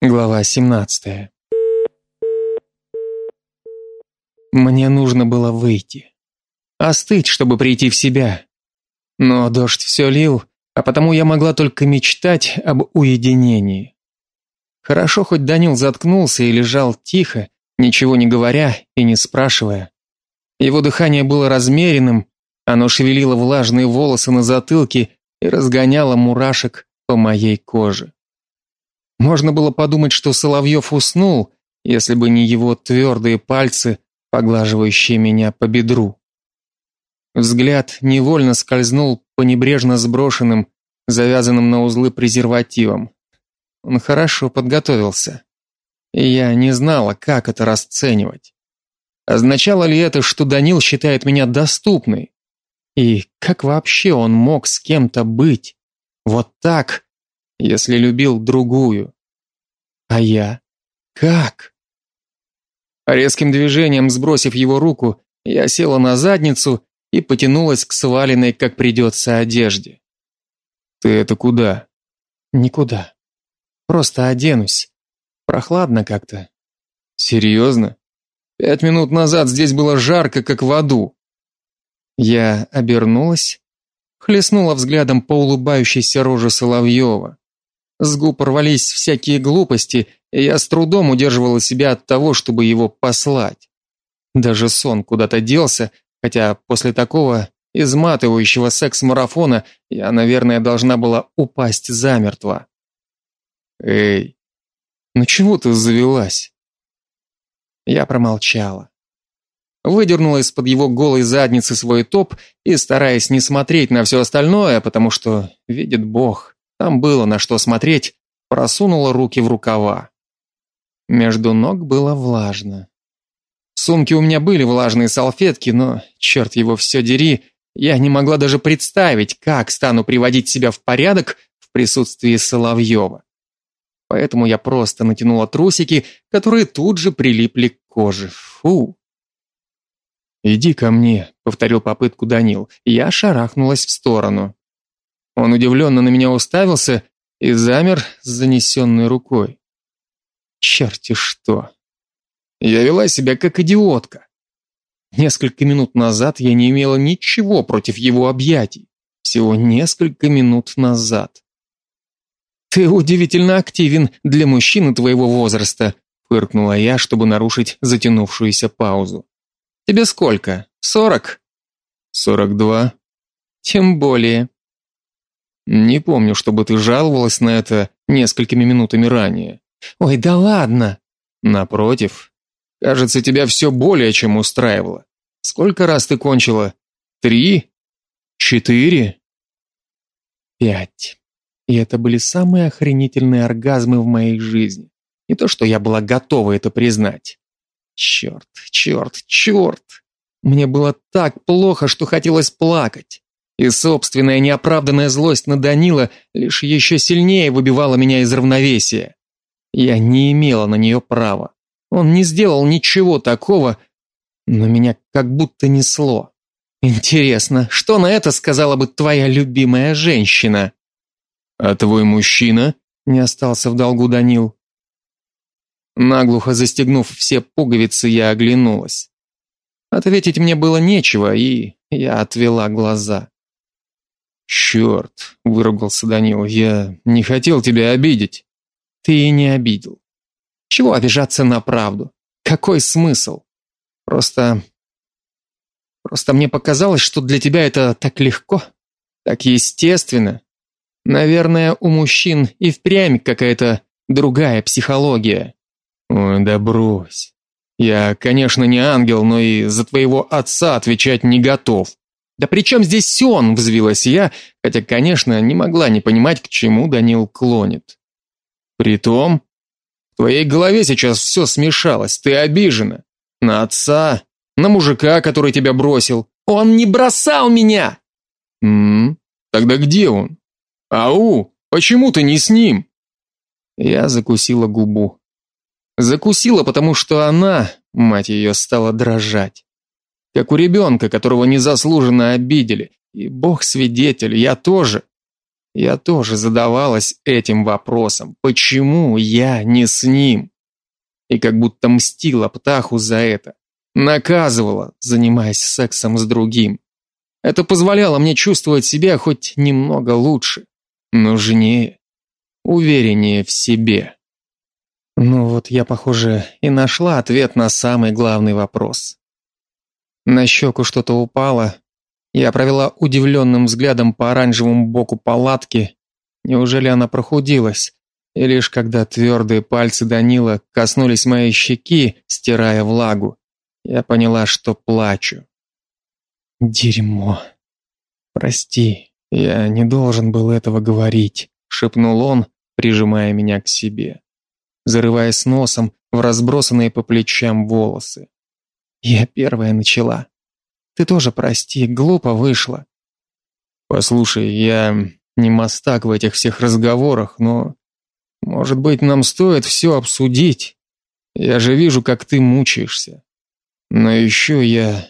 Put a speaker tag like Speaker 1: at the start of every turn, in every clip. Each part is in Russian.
Speaker 1: Глава 17. Мне нужно было выйти. Остыть, чтобы прийти в себя. Но дождь все лил, а потому я могла только мечтать об уединении. Хорошо, хоть Данил заткнулся и лежал тихо, ничего не говоря и не спрашивая. Его дыхание было размеренным, оно шевелило влажные волосы на затылке и разгоняло мурашек по моей коже. Можно было подумать, что Соловьев уснул, если бы не его твердые пальцы, поглаживающие меня по бедру. Взгляд невольно скользнул по небрежно сброшенным, завязанным на узлы презервативам. Он хорошо подготовился. И я не знала, как это расценивать. Означало ли это, что Данил считает меня доступной? И как вообще он мог с кем-то быть? Вот так, если любил другую. А я? Как? Резким движением сбросив его руку, я села на задницу и потянулась к сваленной, как придется, одежде. Ты это куда? Никуда. Просто оденусь. Прохладно как-то. Серьезно? Пять минут назад здесь было жарко, как в аду. Я обернулась, хлестнула взглядом по улыбающейся роже Соловьева. С губ рвались всякие глупости, и я с трудом удерживала себя от того, чтобы его послать. Даже сон куда-то делся, хотя после такого изматывающего секс-марафона я, наверное, должна была упасть замертво. Эй, ну чего ты завелась? Я промолчала. Выдернула из-под его голой задницы свой топ и, стараясь не смотреть на все остальное, потому что, видит Бог, там было на что смотреть, просунула руки в рукава. Между ног было влажно. В сумке у меня были влажные салфетки, но, черт его все дери, я не могла даже представить, как стану приводить себя в порядок в присутствии Соловьева. Поэтому я просто натянула трусики, которые тут же прилипли к коже. Фу. Иди ко мне, повторил попытку Данил. Я шарахнулась в сторону. Он удивленно на меня уставился и замер с занесенной рукой. Черти что! Я вела себя как идиотка. Несколько минут назад я не имела ничего против его объятий. Всего несколько минут назад. Ты удивительно активен для мужчины твоего возраста, фыркнула я, чтобы нарушить затянувшуюся паузу. Тебе сколько? Сорок? Сорок два. Тем более. Не помню, чтобы ты жаловалась на это несколькими минутами ранее. Ой, да ладно. Напротив, кажется, тебя все более чем устраивало. Сколько раз ты кончила? Три? Четыре? Пять. И это были самые охренительные оргазмы в моей жизни. Не то, что я была готова это признать. Черт, черт, черт. Мне было так плохо, что хотелось плакать. И собственная неоправданная злость на Данила лишь еще сильнее выбивала меня из равновесия. Я не имела на нее права. Он не сделал ничего такого, но меня как будто несло. Интересно, что на это сказала бы твоя любимая женщина? А твой мужчина? Не остался в долгу Данил. Наглухо застегнув все пуговицы, я оглянулась. Ответить мне было нечего, и я отвела глаза. «Черт!» — выругался Данил. «Я не хотел тебя обидеть». «Ты и не обидел. Чего обижаться на правду? Какой смысл? Просто... Просто мне показалось, что для тебя это так легко, так естественно. Наверное, у мужчин и впрямь какая-то другая психология». «Ой, да брось. Я, конечно, не ангел, но и за твоего отца отвечать не готов». Да при чем здесь он, взвилась я, хотя, конечно, не могла не понимать, к чему Данил клонит. Притом, в твоей голове сейчас все смешалось, ты обижена. На отца, на мужика, который тебя бросил. Он не бросал меня. М, тогда где он? Ау, почему ты не с ним? Я закусила губу. Закусила, потому что она, мать ее, стала дрожать как у ребенка, которого незаслуженно обидели. И бог свидетель, я тоже. Я тоже задавалась этим вопросом. Почему я не с ним? И как будто мстила Птаху за это. Наказывала, занимаясь сексом с другим. Это позволяло мне чувствовать себя хоть немного лучше, нужнее, увереннее в себе. Ну вот я, похоже, и нашла ответ на самый главный вопрос. На щеку что-то упало. Я провела удивленным взглядом по оранжевому боку палатки. Неужели она прохудилась? И лишь когда твердые пальцы Данила коснулись моей щеки, стирая влагу, я поняла, что плачу. Дерьмо. Прости, я не должен был этого говорить, шепнул он, прижимая меня к себе зарываясь носом в разбросанные по плечам волосы. Я первая начала. Ты тоже прости, глупо вышло. Послушай, я не мастак в этих всех разговорах, но может быть, нам стоит все обсудить. Я же вижу, как ты мучаешься. Но еще я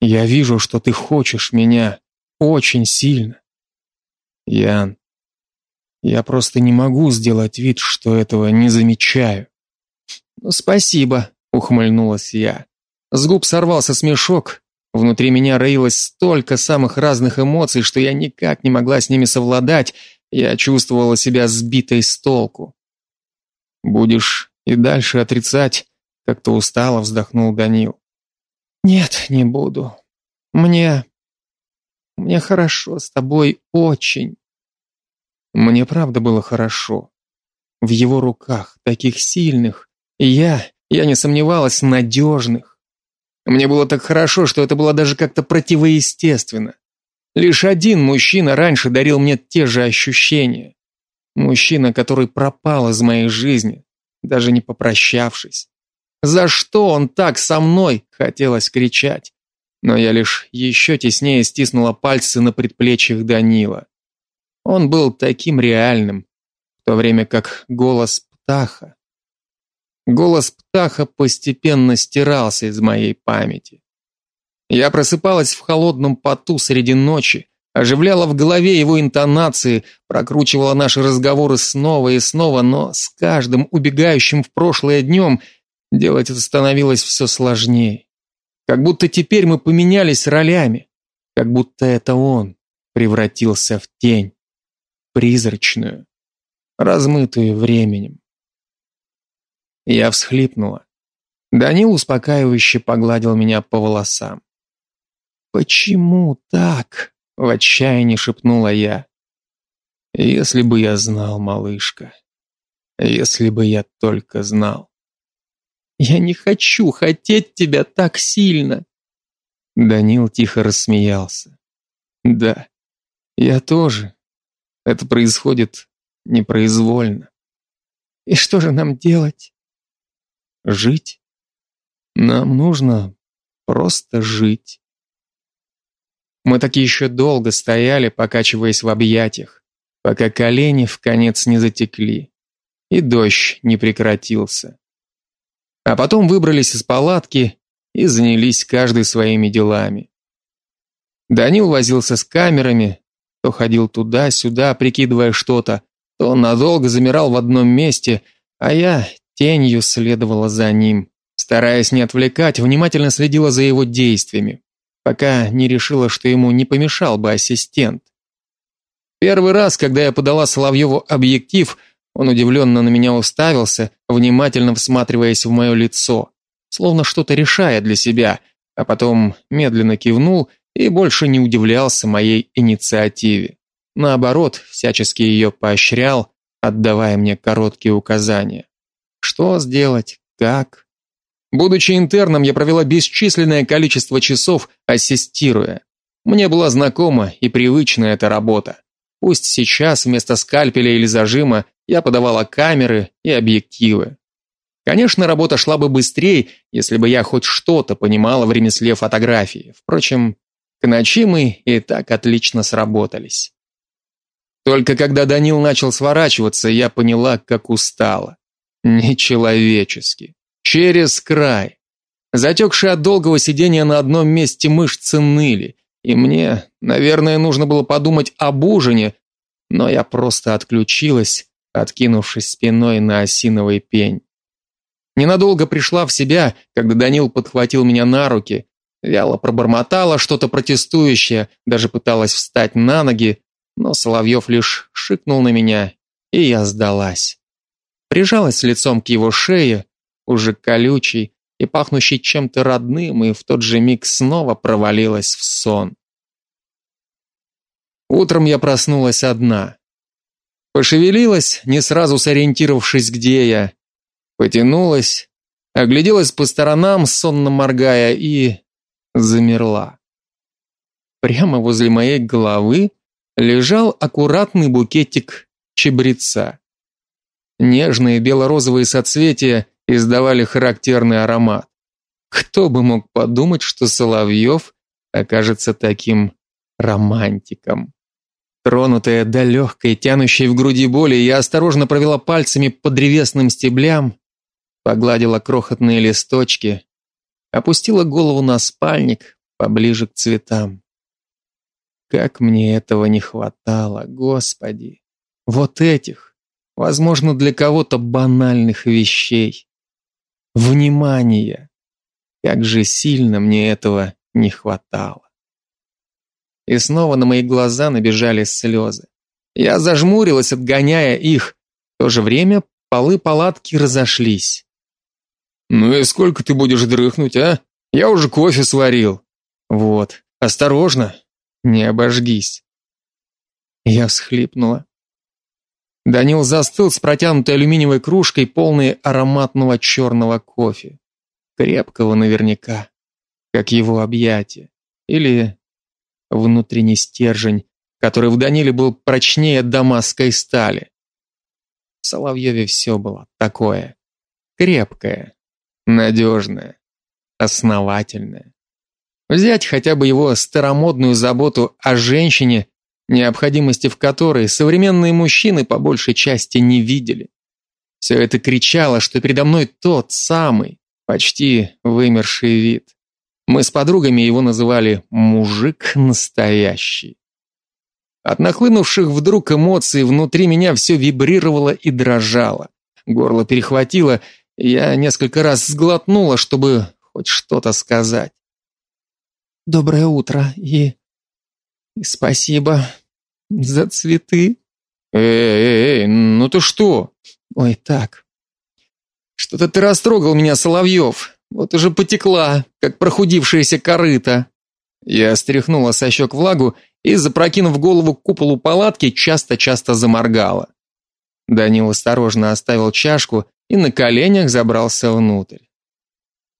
Speaker 1: я вижу, что ты хочешь меня очень сильно. Ян, я просто не могу сделать вид, что этого не замечаю. «Ну, спасибо, ухмыльнулась я. С губ сорвался смешок. Внутри меня роилось столько самых разных эмоций, что я никак не могла с ними совладать. Я чувствовала себя сбитой с толку. Будешь и дальше отрицать, как-то устало вздохнул Данил. Нет, не буду. Мне мне хорошо с тобой очень. Мне правда было хорошо. В его руках, таких сильных, и я, я не сомневалась, надежных. Мне было так хорошо, что это было даже как-то противоестественно. Лишь один мужчина раньше дарил мне те же ощущения. Мужчина, который пропал из моей жизни, даже не попрощавшись. За что он так со мной, хотелось кричать. Но я лишь еще теснее стиснула пальцы на предплечьях Данила. Он был таким реальным, в то время как голос птаха. Голос птаха постепенно стирался из моей памяти. Я просыпалась в холодном поту среди ночи, оживляла в голове его интонации, прокручивала наши разговоры снова и снова, но с каждым убегающим в прошлое днем делать это становилось все сложнее. Как будто теперь мы поменялись ролями, как будто это он превратился в тень призрачную, размытую временем. Я всхлипнула. Данил успокаивающе погладил меня по волосам. «Почему так?» — в отчаянии шепнула я. «Если бы я знал, малышка, если бы я только знал». «Я не хочу хотеть тебя так сильно!» Данил тихо рассмеялся. «Да, я тоже это происходит непроизвольно. И что же нам делать? Жить. Нам нужно просто жить. Мы так еще долго стояли, покачиваясь в объятиях, пока колени в конец не затекли, и дождь не прекратился. А потом выбрались из палатки и занялись каждый своими делами. Данил возился с камерами, то ходил туда-сюда, прикидывая что-то, то надолго замирал в одном месте, а я тенью следовала за ним, стараясь не отвлекать, внимательно следила за его действиями, пока не решила, что ему не помешал бы ассистент. Первый раз, когда я подала Соловьеву объектив, он удивленно на меня уставился, внимательно всматриваясь в мое лицо, словно что-то решая для себя, а потом медленно кивнул и больше не удивлялся моей инициативе. Наоборот, всячески ее поощрял, отдавая мне короткие указания. Что сделать, как? Будучи интерном, я провела бесчисленное количество часов, ассистируя. Мне была знакома и привычна эта работа. Пусть сейчас вместо скальпеля или зажима я подавала камеры и объективы. Конечно, работа шла бы быстрее, если бы я хоть что-то понимала в ремесле фотографии. Впрочем, к ночи мы и так отлично сработались. Только когда Данил начал сворачиваться, я поняла, как устала. Нечеловечески. Через край. Затекшие от долгого сидения на одном месте мышцы ныли, и мне, наверное, нужно было подумать об ужине, но я просто отключилась, откинувшись спиной на осиновый пень. Ненадолго пришла в себя, когда Данил подхватил меня на руки, вяло пробормотала что-то протестующее, даже пыталась встать на ноги, но Соловьев лишь шикнул на меня, и я сдалась. Прижалась лицом к его шее, уже колючей и пахнущей чем-то родным, и в тот же миг снова провалилась в сон. Утром я проснулась одна. Пошевелилась, не сразу сориентировавшись, где я. Потянулась, огляделась по сторонам, сонно моргая, и замерла. Прямо возле моей головы лежал аккуратный букетик чебреца. Нежные бело-розовые соцветия издавали характерный аромат. Кто бы мог подумать, что Соловьев окажется таким романтиком. Тронутая до легкой, тянущей в груди боли, я осторожно провела пальцами по древесным стеблям, погладила крохотные листочки, опустила голову на спальник поближе к цветам. Как мне этого не хватало, Господи! Вот этих, возможно, для кого-то банальных вещей. Внимания! Как же сильно мне этого не хватало и снова на мои глаза набежали слезы. Я зажмурилась, отгоняя их. В то же время полы палатки разошлись. Ну и сколько ты будешь дрыхнуть, а? Я уже кофе сварил. Вот, осторожно, не обожгись. Я всхлипнула. Данил застыл с протянутой алюминиевой кружкой, полной ароматного черного кофе. Крепкого наверняка, как его объятие. Или внутренний стержень, который в Даниле был прочнее дамасской стали. В Соловьеве все было такое. Крепкое, надежное, основательное. Взять хотя бы его старомодную заботу о женщине, необходимости в которой современные мужчины по большей части не видели. Все это кричало, что передо мной тот самый, почти вымерший вид. Мы с подругами его называли «мужик настоящий». От нахлынувших вдруг эмоций внутри меня все вибрировало и дрожало. Горло перехватило, я несколько раз сглотнула, чтобы хоть что-то сказать. Доброе утро и и спасибо за цветы. Эй, эй, эй, ну ты что? Ой, так. Что-то ты растрогал меня, Соловьев. Вот уже потекла, как прохудившаяся корыта. Я стряхнула со щек влагу и, запрокинув голову к куполу палатки, часто-часто заморгала. Данил осторожно оставил чашку и на коленях забрался внутрь.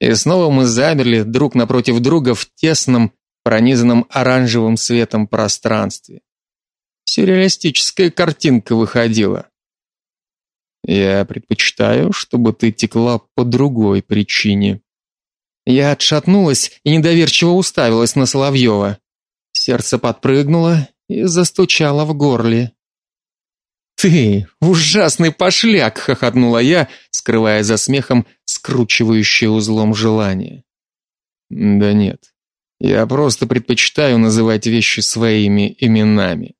Speaker 1: И снова мы замерли друг напротив друга в тесном, пронизанном оранжевым светом пространстве. Сюрреалистическая картинка выходила. Я предпочитаю, чтобы ты текла по другой причине. Я отшатнулась и недоверчиво уставилась на Соловьева. Сердце подпрыгнуло и застучало в горле. Ты ужасный пошляк, хохотнула я, скрывая за смехом скручивающее узлом желание. Да нет. Я просто предпочитаю называть вещи своими именами.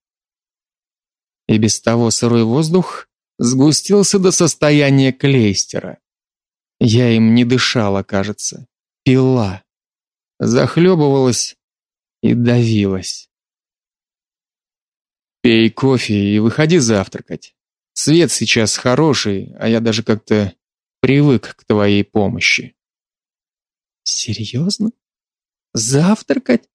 Speaker 1: И без того сырой воздух сгустился до состояния клейстера. Я им не дышала, кажется, пила, захлебывалась и давилась. Пей кофе и выходи завтракать. Свет сейчас хороший, а я даже как-то привык к твоей помощи. Серьезно? Завтракать?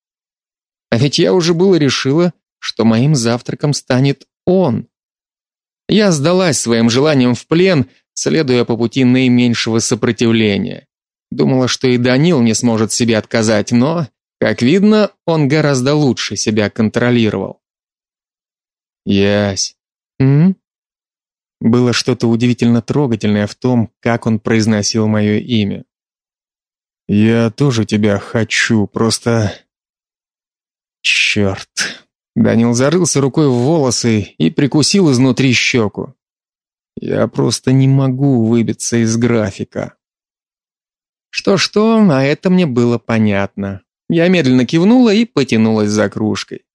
Speaker 1: А ведь я уже было решила, что моим завтраком станет он. Я сдалась своим желанием в плен, следуя по пути наименьшего сопротивления. Думала, что и Данил не сможет себе отказать, но, как видно, он гораздо лучше себя контролировал. Ясь. М? Было что-то удивительно трогательное в том, как он произносил мое имя. Я тоже тебя хочу, просто Черт. Данил зарылся рукой в волосы и прикусил изнутри щеку. Я просто не могу выбиться из графика. Что-что, а это мне было понятно. Я медленно кивнула и потянулась за кружкой.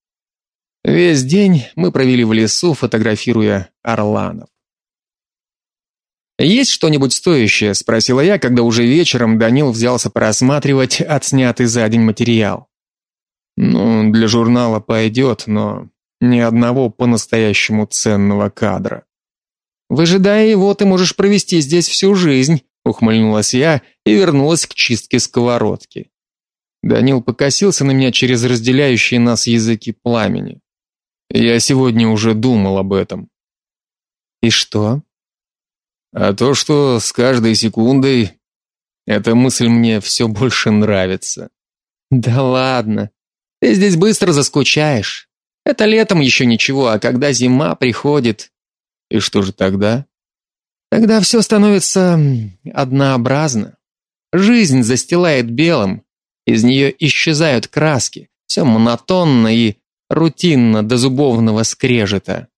Speaker 1: Весь день мы провели в лесу, фотографируя орланов. «Есть что-нибудь стоящее?» – спросила я, когда уже вечером Данил взялся просматривать отснятый за день материал. «Ну, для журнала пойдет, но ни одного по-настоящему ценного кадра». «Выжидая его, ты можешь провести здесь всю жизнь», – ухмыльнулась я и вернулась к чистке сковородки. Данил покосился на меня через разделяющие нас языки пламени. Я сегодня уже думал об этом. И что? А то, что с каждой секундой эта мысль мне все больше нравится. Да ладно. Ты здесь быстро заскучаешь. Это летом еще ничего, а когда зима приходит, и что же тогда? Тогда все становится однообразно. Жизнь застилает белым, из нее исчезают краски, все монотонно и рутинно до зубовного скрежета.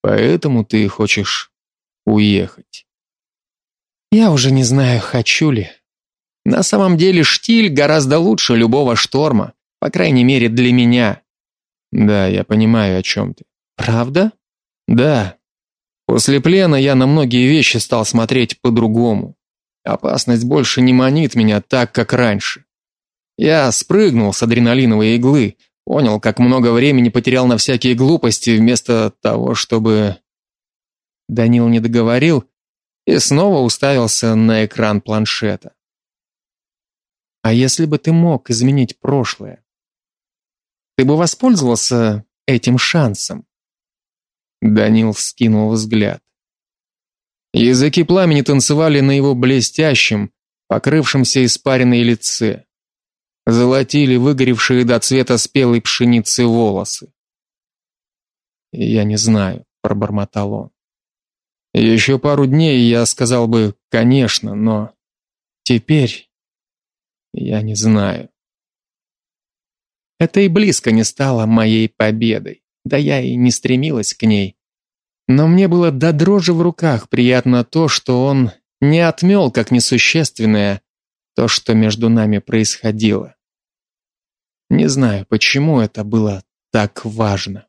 Speaker 1: Поэтому ты хочешь уехать. Я уже не знаю, хочу ли. На самом деле штиль гораздо лучше любого шторма, по крайней мере для меня. Да, я понимаю, о чем ты. Правда? Да. После плена я на многие вещи стал смотреть по-другому. Опасность больше не манит меня так, как раньше. Я спрыгнул с адреналиновой иглы, понял, как много времени потерял на всякие глупости вместо того, чтобы Данил не договорил и снова уставился на экран планшета. А если бы ты мог изменить прошлое? Ты бы воспользовался этим шансом? Данил вскинул взгляд. Языки пламени танцевали на его блестящем, покрывшемся испаренной лице. Золотили выгоревшие до цвета спелой пшеницы волосы. "Я не знаю", пробормотал он. Еще пару дней я сказал бы, конечно, но теперь я не знаю. Это и близко не стало моей победой. Да я и не стремилась к ней. Но мне было до дрожи в руках приятно то, что он не отмел как несущественное то, что между нами происходило. Не знаю, почему это было так важно.